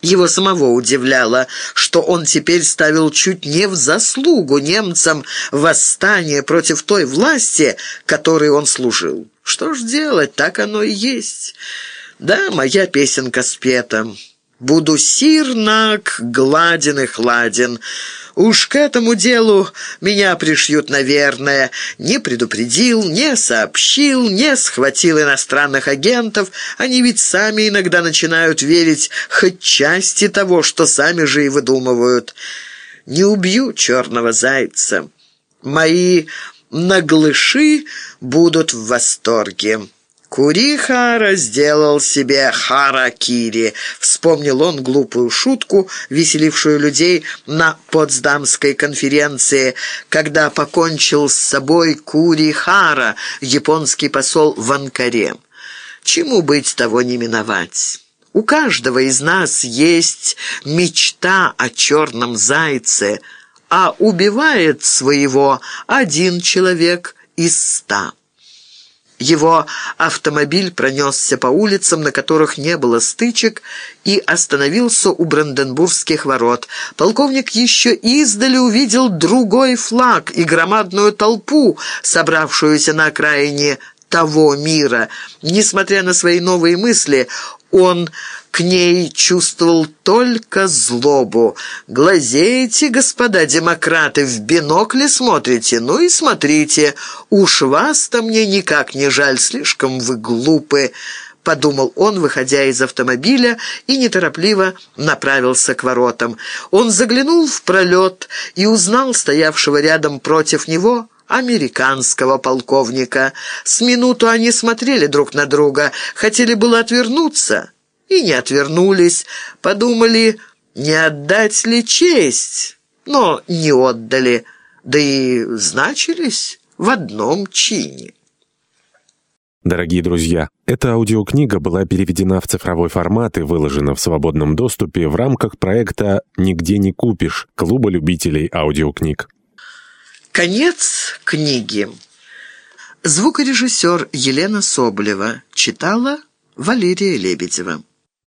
Его самого удивляло, что он теперь ставил чуть не в заслугу немцам восстание против той власти, которой он служил. Что ж делать, так оно и есть. Да, моя песенка спета. Буду сирнак, гладен и хладен. Уж к этому делу меня пришьют, наверное. Не предупредил, не сообщил, не схватил иностранных агентов. Они ведь сами иногда начинают верить хоть части того, что сами же и выдумывают. Не убью черного зайца. Мои наглыши будут в восторге». Курихара сделал себе харакири. Вспомнил он глупую шутку, веселившую людей на Потсдамской конференции, когда покончил с собой Курихара, японский посол в Анкаре. Чему быть, того не миновать. У каждого из нас есть мечта о черном зайце, а убивает своего один человек из ста. Его автомобиль пронесся по улицам, на которых не было стычек, и остановился у Бранденбургских ворот. Полковник еще издали увидел другой флаг и громадную толпу, собравшуюся на окраине того мира. Несмотря на свои новые мысли, он к ней чувствовал только злобу. «Глазеете, господа демократы, в бинокле смотрите? Ну и смотрите. Уж вас-то мне никак не жаль, слишком вы глупы» подумал он, выходя из автомобиля, и неторопливо направился к воротам. Он заглянул в пролет и узнал стоявшего рядом против него американского полковника. С минуту они смотрели друг на друга, хотели было отвернуться и не отвернулись, подумали, не отдать ли честь, но не отдали, да и значились в одном чине. Дорогие друзья, эта аудиокнига была переведена в цифровой формат и выложена в свободном доступе в рамках проекта «Нигде не купишь» Клуба любителей аудиокниг. Конец книги. Звукорежиссер Елена Соболева читала Валерия Лебедева.